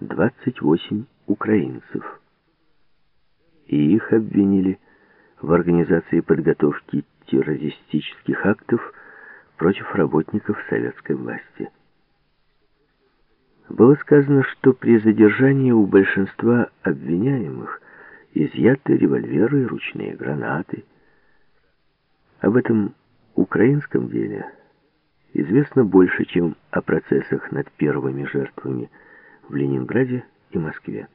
28 украинцев. И их обвинили в организации подготовки террористических актов против работников советской власти. Было сказано, что при задержании у большинства обвиняемых изъяты револьверы и ручные гранаты. Об этом украинском деле известно больше, чем о процессах над первыми жертвами в Ленинграде и Москве.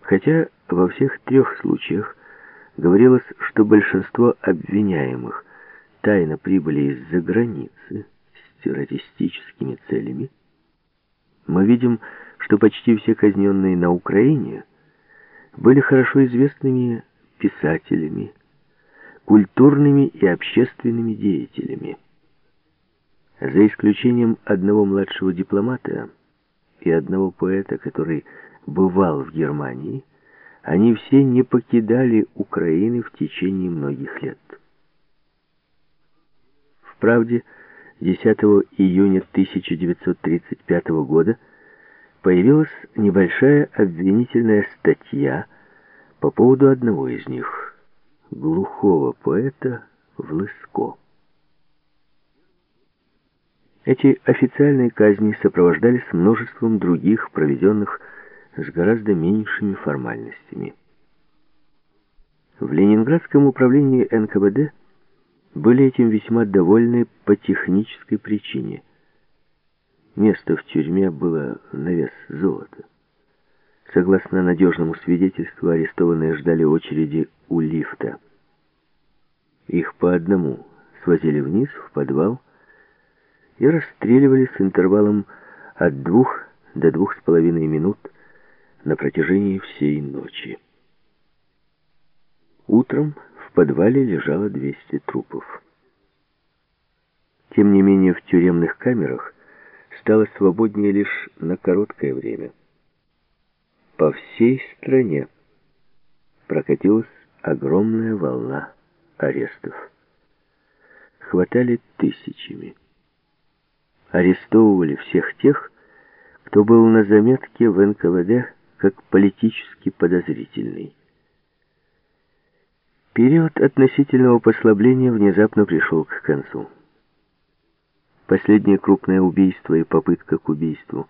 Хотя во всех трех случаях говорилось, что большинство обвиняемых тайно прибыли из-за границы с террористическими целями, мы видим, что почти все казненные на Украине были хорошо известными писателями, культурными и общественными деятелями. За исключением одного младшего дипломата и одного поэта, который бывал в Германии, они все не покидали Украины в течение многих лет. В правде, 10 июня 1935 года появилась небольшая обвинительная статья по поводу одного из них, глухого поэта Влыско. Эти официальные казни сопровождались множеством других, проведенных с гораздо меньшими формальностями. В Ленинградском управлении НКВД были этим весьма довольны по технической причине. Место в тюрьме было на вес золота. Согласно надежному свидетельству, арестованные ждали очереди у лифта. Их по одному свозили вниз, в подвал, и расстреливали с интервалом от двух до двух с половиной минут на протяжении всей ночи. Утром в подвале лежало 200 трупов. Тем не менее, в тюремных камерах стало свободнее лишь на короткое время. По всей стране прокатилась огромная волна арестов. Хватали тысячами. Арестовывали всех тех, кто был на заметке в НКВД как политически подозрительный. Период относительного послабления внезапно пришел к концу. Последнее крупное убийство и попытка к убийству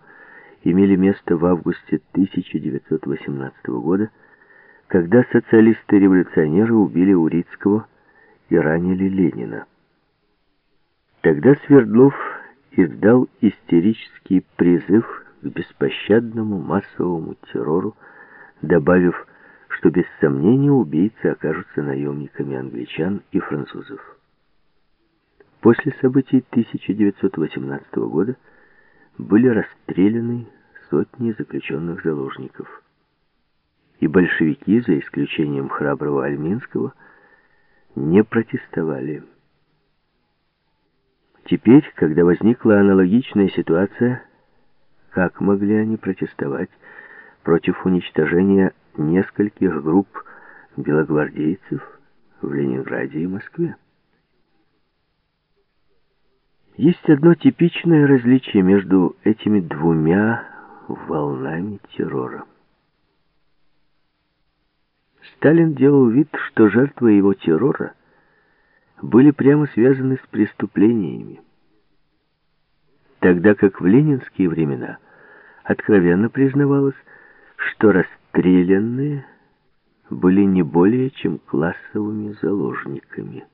имели место в августе 1918 года, когда социалисты-революционеры убили Урицкого и ранили Ленина. Тогда Свердлов издал истерический призыв к беспощадному массовому террору, добавив, что без сомнения убийцы окажутся наемниками англичан и французов. После событий 1918 года были расстреляны сотни заключенных заложников. И большевики, за исключением храброго Альминского, не протестовали. Теперь, когда возникла аналогичная ситуация, как могли они протестовать против уничтожения нескольких групп белогвардейцев в Ленинграде и Москве? Есть одно типичное различие между этими двумя волнами террора. Сталин делал вид, что жертвы его террора были прямо связаны с преступлениями, тогда как в ленинские времена откровенно признавалось, что расстрелянные были не более чем классовыми заложниками.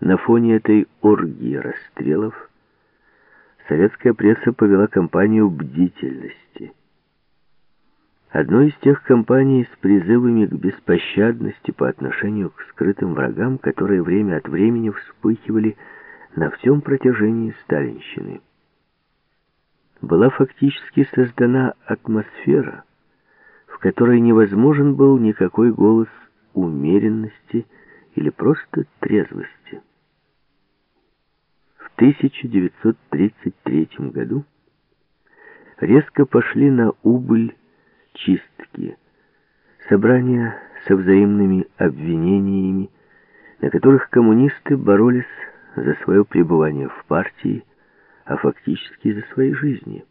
На фоне этой оргии расстрелов советская пресса повела кампанию бдительности. Одной из тех кампаний с призывами к беспощадности по отношению к скрытым врагам, которые время от времени вспыхивали на всем протяжении сталинщины. Была фактически создана атмосфера, в которой невозможен был никакой голос умеренности или просто трезвости. 1933 году резко пошли на убыль чистки, собрания со взаимными обвинениями, на которых коммунисты боролись за свое пребывание в партии, а фактически за свои жизни.